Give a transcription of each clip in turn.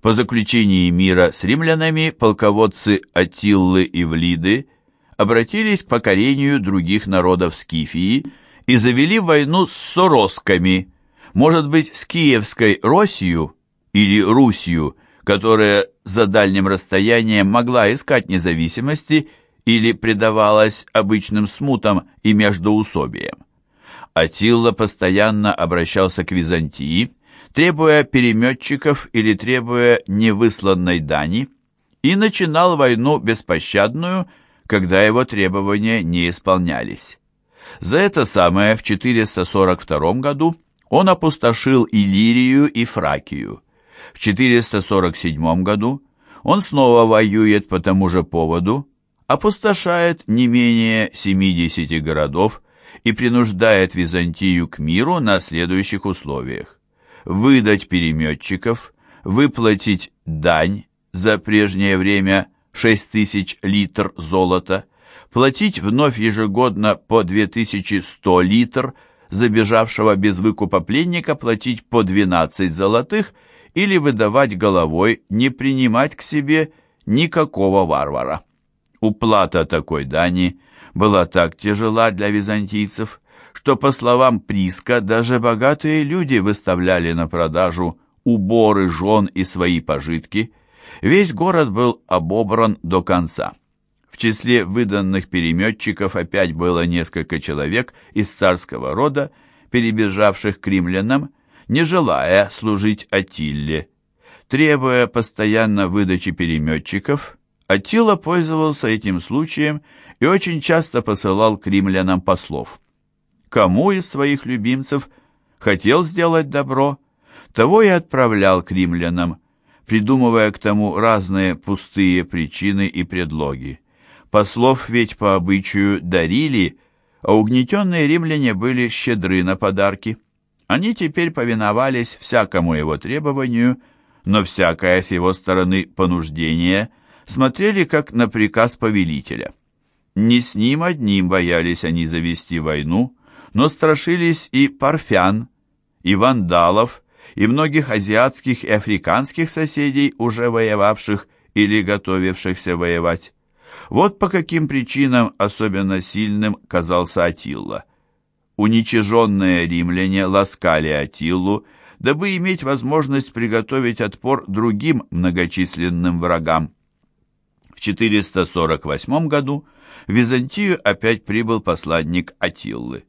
По заключении мира с римлянами полководцы Атиллы и Влиды обратились к покорению других народов Скифии и завели войну с соросками, может быть, с Киевской Росью или Русью, которая за дальним расстоянием могла искать независимости или предавалась обычным смутам и междоусобиям. Атилла постоянно обращался к Византии, требуя переметчиков или требуя невысланной дани, и начинал войну беспощадную, когда его требования не исполнялись. За это самое в 442 году он опустошил Иллирию и Фракию. В 447 году он снова воюет по тому же поводу, опустошает не менее 70 городов и принуждает Византию к миру на следующих условиях. Выдать переметчиков, выплатить дань за прежнее время 6 тысяч литр золота, платить вновь ежегодно по 2100 литр, забежавшего без выкупа пленника платить по 12 золотых или выдавать головой, не принимать к себе никакого варвара. Уплата такой дани была так тяжела для византийцев, что, по словам Приска, даже богатые люди выставляли на продажу уборы жен и свои пожитки. Весь город был обобран до конца. В числе выданных переметчиков опять было несколько человек из царского рода, перебежавших к римлянам, не желая служить Атилле. Требуя постоянно выдачи переметчиков, Аттила пользовался этим случаем и очень часто посылал к римлянам послов. Кому из своих любимцев хотел сделать добро, того и отправлял к римлянам, придумывая к тому разные пустые причины и предлоги. Послов ведь по обычаю дарили, а угнетенные римляне были щедры на подарки. Они теперь повиновались всякому его требованию, но всякое с его стороны понуждение – смотрели как на приказ повелителя. Не с ним одним боялись они завести войну, но страшились и парфян, и вандалов, и многих азиатских и африканских соседей, уже воевавших или готовившихся воевать. Вот по каким причинам особенно сильным казался Атилла. Уничиженные римляне ласкали Атиллу, дабы иметь возможность приготовить отпор другим многочисленным врагам. В 448 году в Византию опять прибыл посланник Атиллы.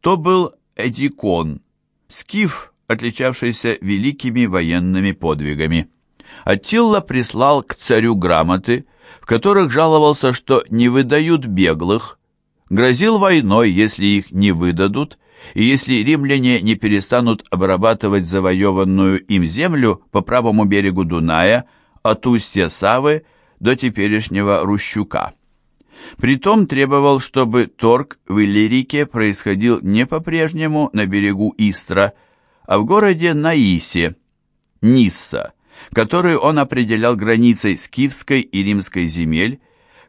То был Эдикон, скиф, отличавшийся великими военными подвигами. Аттилла прислал к царю грамоты, в которых жаловался, что не выдают беглых, грозил войной, если их не выдадут, и если римляне не перестанут обрабатывать завоеванную им землю по правому берегу Дуная от устья Савы до теперешнего Рущука. Притом требовал, чтобы торг в Иллирике происходил не по-прежнему на берегу Истра, а в городе Наисе, Нисса, который он определял границей скифской и римской земель,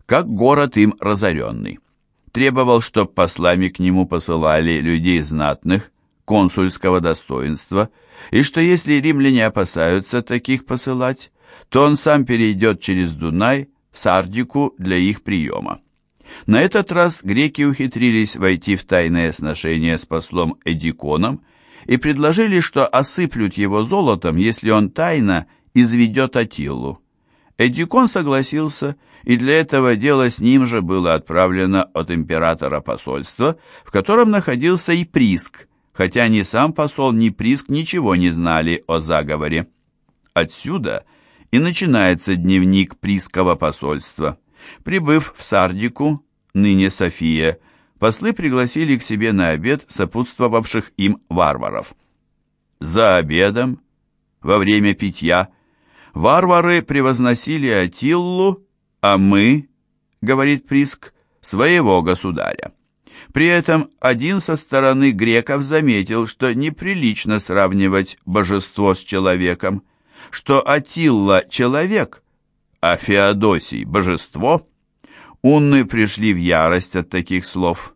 как город им разоренный. Требовал, чтобы послами к нему посылали людей знатных, консульского достоинства, и что если римляне опасаются таких посылать, то он сам перейдет через Дунай Сардику для их приема. На этот раз греки ухитрились войти в тайное сношение с послом Эдиконом и предложили, что осыплют его золотом, если он тайно изведет Атилу. Эдикон согласился, и для этого дела с ним же было отправлено от императора посольство, в котором находился и Приск, хотя ни сам посол, ни Приск ничего не знали о заговоре. Отсюда и начинается дневник Приского посольства. Прибыв в Сардику, ныне София, послы пригласили к себе на обед сопутствовавших им варваров. За обедом, во время питья, варвары превозносили Атиллу, а мы, говорит Приск, своего государя. При этом один со стороны греков заметил, что неприлично сравнивать божество с человеком, что Атилла – человек, а Феодосий – божество, унны пришли в ярость от таких слов.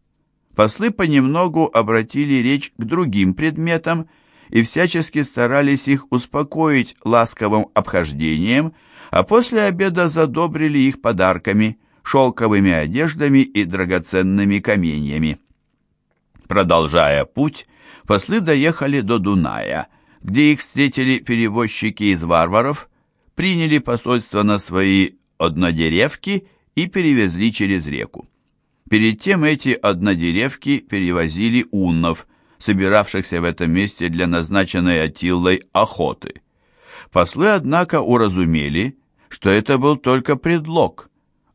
Послы понемногу обратили речь к другим предметам и всячески старались их успокоить ласковым обхождением, а после обеда задобрили их подарками, шелковыми одеждами и драгоценными каменьями. Продолжая путь, послы доехали до Дуная, где их встретили перевозчики из варваров, приняли посольство на свои однодеревки и перевезли через реку. Перед тем эти однодеревки перевозили уннов, собиравшихся в этом месте для назначенной Атиллой охоты. Послы, однако, уразумели, что это был только предлог,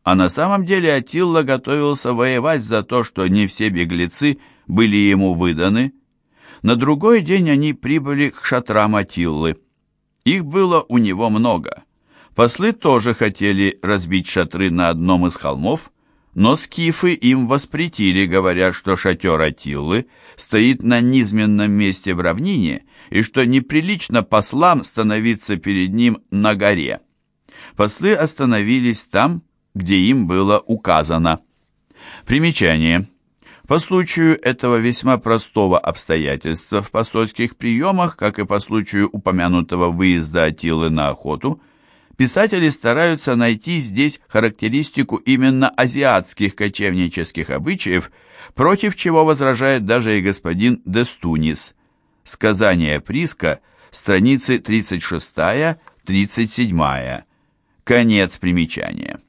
а на самом деле Атилла готовился воевать за то, что не все беглецы были ему выданы. На другой день они прибыли к шатрам Атиллы. Их было у него много. Послы тоже хотели разбить шатры на одном из холмов, но скифы им воспретили, говоря, что шатер Атиллы стоит на низменном месте в равнине и что неприлично послам становиться перед ним на горе. Послы остановились там, где им было указано. Примечание. По случаю этого весьма простого обстоятельства в посольских приемах, как и по случаю упомянутого выезда Атилы на охоту, писатели стараются найти здесь характеристику именно азиатских кочевнических обычаев, против чего возражает даже и господин Дестунис. Сказание Приска, страницы 36-37. Конец примечания.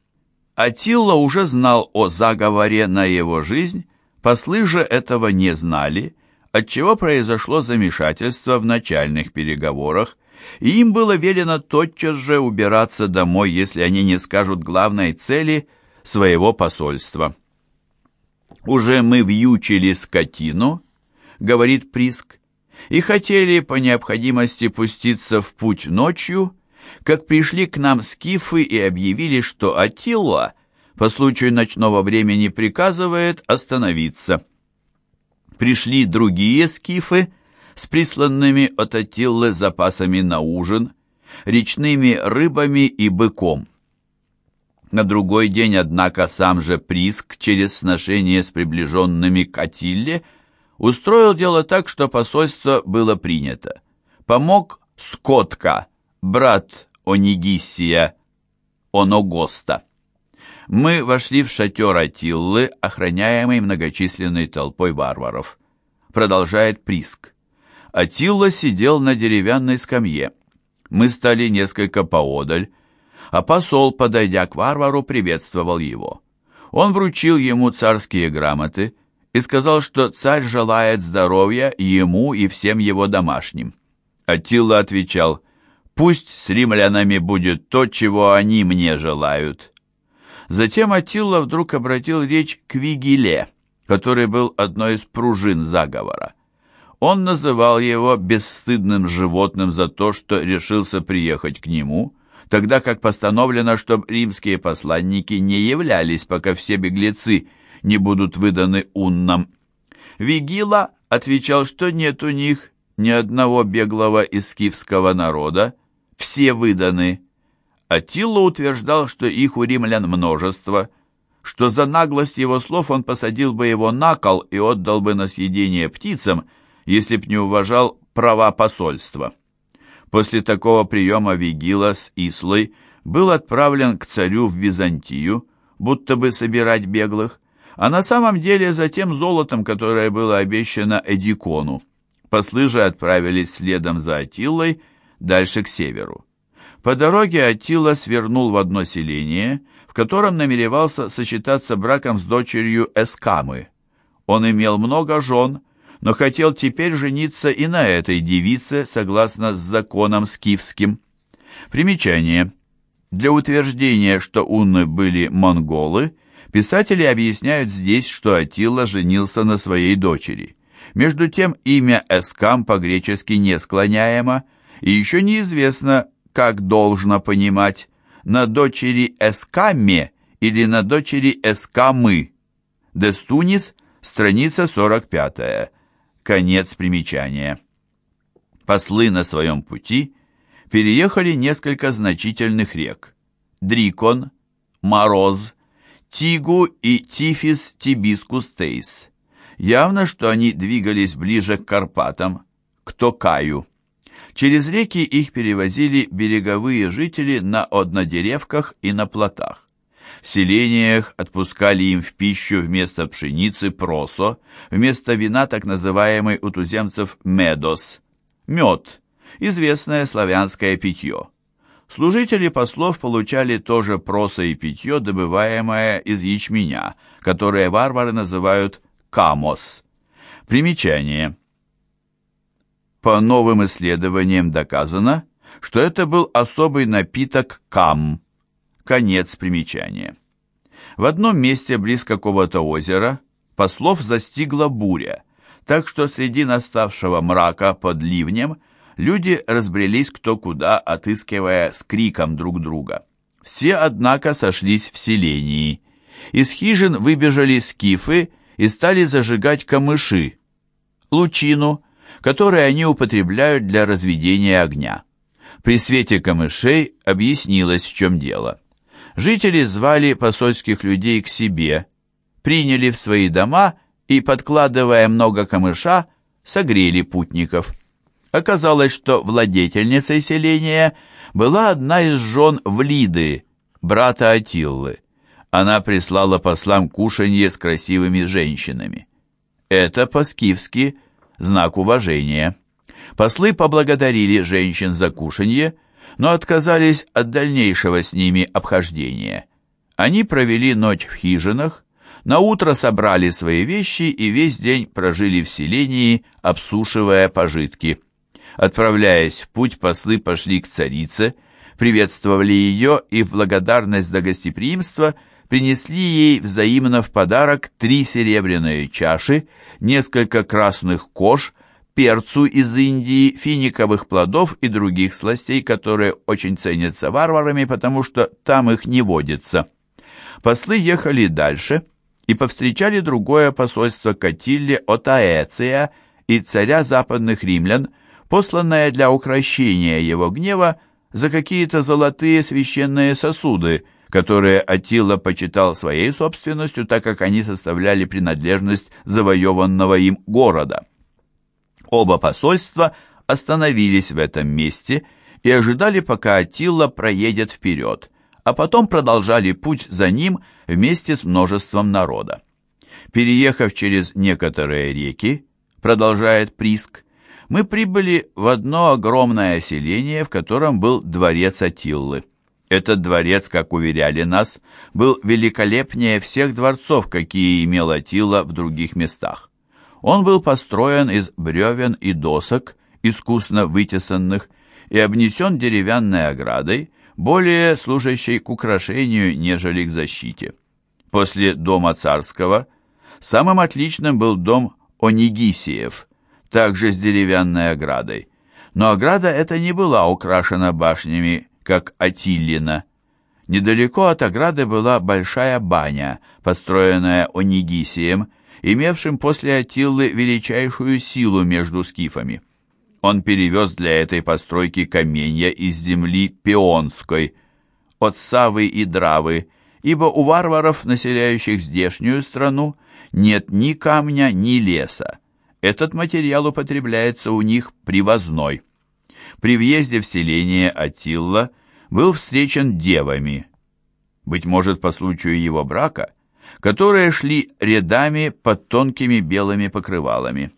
Атилла уже знал о заговоре на его жизнь, послы же этого не знали, отчего произошло замешательство в начальных переговорах, и им было велено тотчас же убираться домой, если они не скажут главной цели своего посольства. «Уже мы вьючили скотину», — говорит Приск, «и хотели по необходимости пуститься в путь ночью, как пришли к нам скифы и объявили, что Атилла по случаю ночного времени приказывает остановиться. Пришли другие скифы, с присланными от Атиллы запасами на ужин, речными рыбами и быком. На другой день, однако, сам же Приск через сношение с приближенными к Атилле устроил дело так, что посольство было принято. Помог Скотка, брат Онигисия, Оногоста. Мы вошли в шатер Атиллы, охраняемый многочисленной толпой варваров. Продолжает Приск. Атилла сидел на деревянной скамье. Мы стали несколько поодаль, а посол, подойдя к варвару, приветствовал его. Он вручил ему царские грамоты и сказал, что царь желает здоровья ему и всем его домашним. Атилла отвечал, «Пусть с римлянами будет то, чего они мне желают». Затем Атилла вдруг обратил речь к Вигиле, который был одной из пружин заговора. Он называл его бесстыдным животным за то, что решился приехать к нему, тогда как постановлено, чтобы римские посланники не являлись, пока все беглецы не будут выданы уннам. Вигила отвечал, что нет у них ни одного беглого из скифского народа, все выданы. Атилла утверждал, что их у римлян множество, что за наглость его слов он посадил бы его на кол и отдал бы на съедение птицам, если б не уважал права посольства. После такого приема Вигила с Ислой был отправлен к царю в Византию, будто бы собирать беглых, а на самом деле за тем золотом, которое было обещано Эдикону. Послы же отправились следом за Атиллой дальше к северу. По дороге Атила свернул в одно селение, в котором намеревался сочетаться браком с дочерью Эскамы. Он имел много жен, но хотел теперь жениться и на этой девице, согласно с законом скифским. Примечание. Для утверждения, что унны были монголы, писатели объясняют здесь, что Атила женился на своей дочери. Между тем имя Эскам по-гречески не склоняемо, и еще неизвестно, как должно понимать, на дочери Эскамме или на дочери Эскамы. Дестунис, страница 45. Конец примечания. Послы на своем пути переехали несколько значительных рек. Дрикон, Мороз, Тигу и Тифис Тибискус Тейс. Явно, что они двигались ближе к Карпатам, к Токаю. Через реки их перевозили береговые жители на однодеревках и на плотах. В селениях отпускали им в пищу вместо пшеницы просо, вместо вина так называемый у туземцев медос, мед, известное славянское питье. Служители послов получали тоже просо и питье, добываемое из ячменя, которое варвары называют камос. Примечание. По новым исследованиям доказано, что это был особый напиток кам. Конец примечания. В одном месте близ какого-то озера послов застигла буря, так что среди наставшего мрака под ливнем люди разбрелись кто куда, отыскивая с криком друг друга. Все, однако, сошлись в селении. Из хижин выбежали скифы и стали зажигать камыши, лучину, которые они употребляют для разведения огня. При свете камышей объяснилось, в чем дело. Жители звали посольских людей к себе, приняли в свои дома и, подкладывая много камыша, согрели путников. Оказалось, что владетельницей селения была одна из жен Влиды, брата Атиллы. Она прислала послам кушанье с красивыми женщинами. Это по-скифски знак уважения. Послы поблагодарили женщин за кушанье, но отказались от дальнейшего с ними обхождения. Они провели ночь в хижинах, на утро собрали свои вещи и весь день прожили в селении, обсушивая пожитки. Отправляясь в путь, послы пошли к царице, приветствовали ее и в благодарность за гостеприимство принесли ей взаимно в подарок три серебряные чаши, несколько красных кож, перцу из Индии, финиковых плодов и других сластей, которые очень ценятся варварами, потому что там их не водится. Послы ехали дальше и повстречали другое посольство Катилле от Аэция и царя западных римлян, посланное для укращения его гнева за какие-то золотые священные сосуды – которые Атила почитал своей собственностью, так как они составляли принадлежность завоеванного им города. Оба посольства остановились в этом месте и ожидали, пока Атила проедет вперед, а потом продолжали путь за ним вместе с множеством народа. Переехав через некоторые реки, продолжает Приск, мы прибыли в одно огромное селение, в котором был дворец Атиллы. Этот дворец, как уверяли нас, был великолепнее всех дворцов, какие имел Атила в других местах. Он был построен из бревен и досок, искусно вытесанных, и обнесен деревянной оградой, более служащей к украшению, нежели к защите. После дома царского самым отличным был дом Онигисиев, также с деревянной оградой. Но ограда эта не была украшена башнями, как Атиллина. Недалеко от ограды была большая баня, построенная Онигисием, имевшим после Атиллы величайшую силу между скифами. Он перевез для этой постройки каменья из земли Пионской, от Савы и Дравы, ибо у варваров, населяющих здешнюю страну, нет ни камня, ни леса. Этот материал употребляется у них привозной. При въезде в селение Атилла был встречен девами, быть может, по случаю его брака, которые шли рядами под тонкими белыми покрывалами.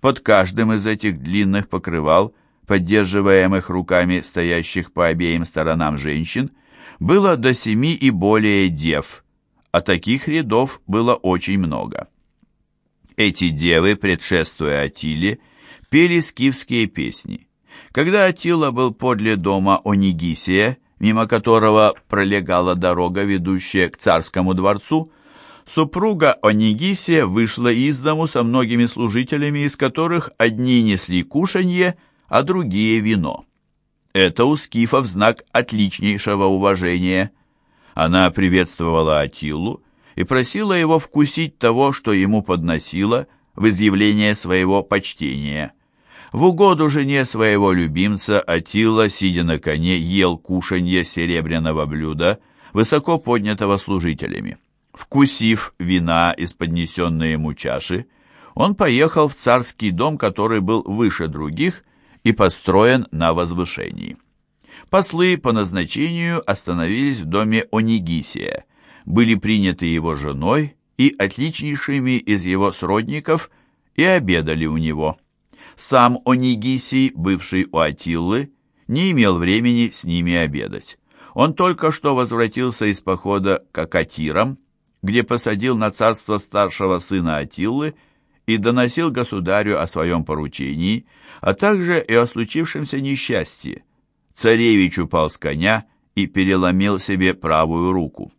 Под каждым из этих длинных покрывал, поддерживаемых руками стоящих по обеим сторонам женщин, было до семи и более дев, а таких рядов было очень много. Эти девы, предшествуя Атиле, пели скифские песни. Когда Атила был подле дома Онигисия, мимо которого пролегала дорога, ведущая к царскому дворцу, супруга Онигисия вышла из дому со многими служителями, из которых одни несли кушанье, а другие вино. Это у скифов знак отличнейшего уважения. Она приветствовала Атилу и просила его вкусить того, что ему подносила в изъявление своего почтения. В угоду жене своего любимца Атила, сидя на коне, ел кушанье серебряного блюда, высоко поднятого служителями. Вкусив вина из поднесенной ему чаши, он поехал в царский дом, который был выше других и построен на возвышении. Послы по назначению остановились в доме Онигисия, были приняты его женой и отличнейшими из его сродников и обедали у него. Сам Онигисий, бывший у Атиллы, не имел времени с ними обедать. Он только что возвратился из похода к Акатирам, где посадил на царство старшего сына Атиллы и доносил государю о своем поручении, а также и о случившемся несчастье. Царевич упал с коня и переломил себе правую руку.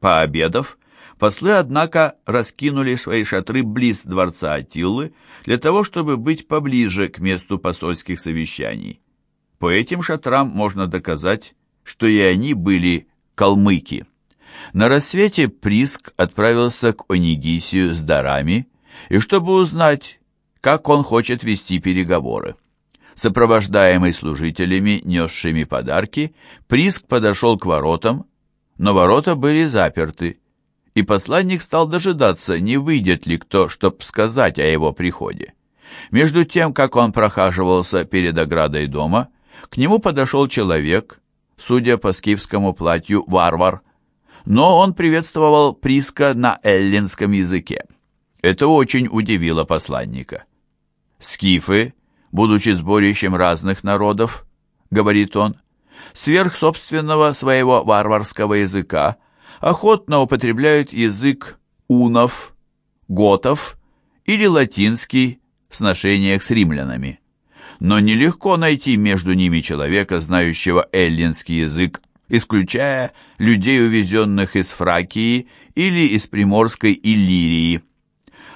Пообедав, послы, однако, раскинули свои шатры близ дворца Атиллы для того, чтобы быть поближе к месту посольских совещаний. По этим шатрам можно доказать, что и они были калмыки. На рассвете Приск отправился к Онигисию с дарами, и чтобы узнать, как он хочет вести переговоры. Сопровождаемый служителями, несшими подарки, Приск подошел к воротам, но ворота были заперты, и посланник стал дожидаться, не выйдет ли кто, чтоб сказать о его приходе. Между тем, как он прохаживался перед оградой дома, к нему подошел человек, судя по скифскому платью, варвар, но он приветствовал Приска на эллинском языке. Это очень удивило посланника. «Скифы, будучи сборищем разных народов, — говорит он, — сверх собственного своего варварского языка охотно употребляют язык унов, готов или латинский в сношениях с римлянами. Но нелегко найти между ними человека, знающего эллинский язык, исключая людей, увезенных из Фракии или из Приморской Иллирии.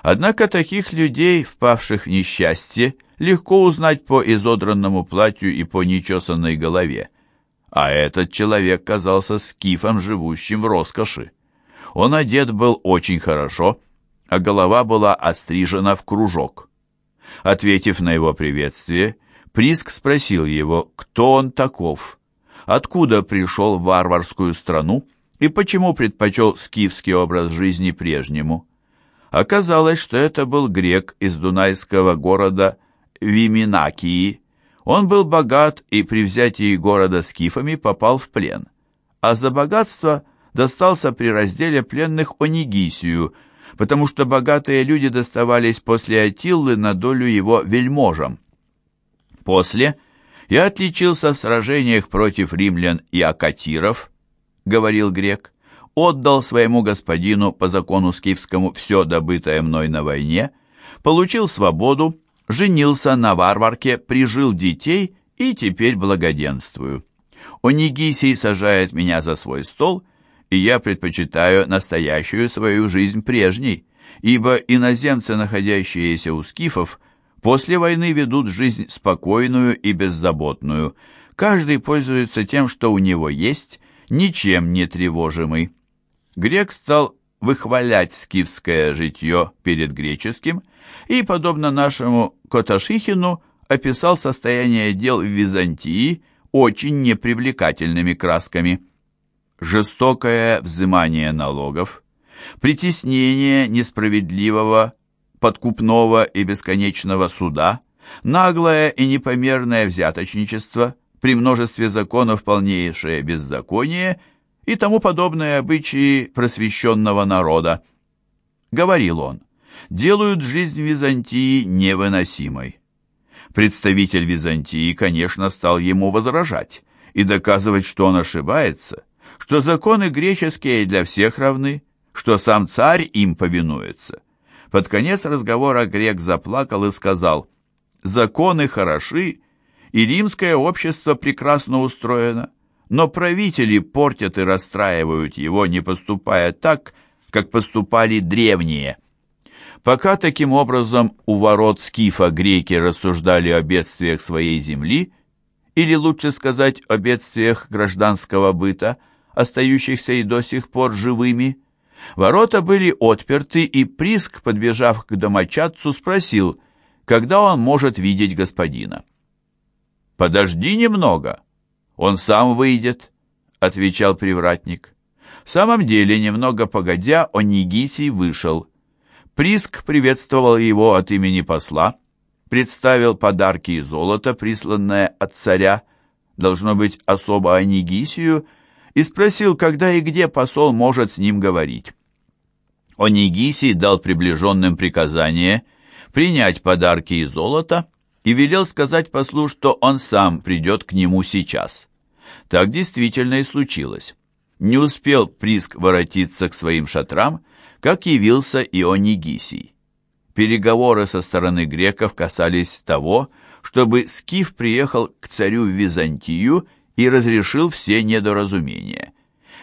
Однако таких людей, впавших в несчастье, легко узнать по изодранному платью и по нечесанной голове. А этот человек казался скифом, живущим в роскоши. Он одет был очень хорошо, а голова была острижена в кружок. Ответив на его приветствие, Приск спросил его, кто он таков, откуда пришел в варварскую страну и почему предпочел скифский образ жизни прежнему. Оказалось, что это был грек из дунайского города Виминакии. Он был богат и при взятии города скифами попал в плен, а за богатство достался при разделе пленных Онигисию, потому что богатые люди доставались после Атиллы на долю его вельможам. После я отличился в сражениях против римлян и акатиров, говорил грек отдал своему господину по закону скифскому все добытое мной на войне, получил свободу, женился на варварке, прижил детей и теперь благоденствую. Онигисий сажает меня за свой стол, и я предпочитаю настоящую свою жизнь прежней, ибо иноземцы, находящиеся у скифов, после войны ведут жизнь спокойную и беззаботную. Каждый пользуется тем, что у него есть, ничем не тревожимый. Грек стал выхвалять скифское житье перед греческим и, подобно нашему Коташихину, описал состояние дел в Византии очень непривлекательными красками. Жестокое взимание налогов, притеснение несправедливого, подкупного и бесконечного суда, наглое и непомерное взяточничество, при множестве законов полнейшее беззаконие – и тому подобные обычаи просвещенного народа. Говорил он, делают жизнь Византии невыносимой. Представитель Византии, конечно, стал ему возражать и доказывать, что он ошибается, что законы греческие для всех равны, что сам царь им повинуется. Под конец разговора грек заплакал и сказал, «Законы хороши, и римское общество прекрасно устроено но правители портят и расстраивают его, не поступая так, как поступали древние. Пока таким образом у ворот Скифа греки рассуждали о бедствиях своей земли, или лучше сказать о бедствиях гражданского быта, остающихся и до сих пор живыми, ворота были отперты, и Приск, подбежав к домочадцу, спросил, когда он может видеть господина. «Подожди немного», «Он сам выйдет», — отвечал привратник. В самом деле, немного погодя, Онигисий вышел. Приск приветствовал его от имени посла, представил подарки и золото, присланное от царя, должно быть, особо Онигисию, и спросил, когда и где посол может с ним говорить. Онигисий дал приближенным приказание принять подарки и золото и велел сказать послу, что он сам придет к нему сейчас. Так действительно и случилось. Не успел Приск воротиться к своим шатрам, как явился и Онигисий. Переговоры со стороны греков касались того, чтобы Скиф приехал к царю в Византию и разрешил все недоразумения.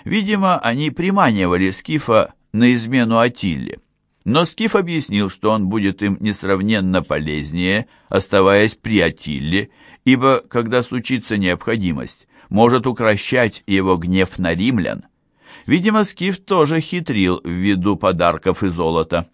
Видимо, они приманивали Скифа на измену Атилле. Но Скиф объяснил, что он будет им несравненно полезнее, оставаясь при Атилле, ибо, когда случится необходимость, может укращать его гнев на римлян. Видимо, Скиф тоже хитрил в виду подарков и золота.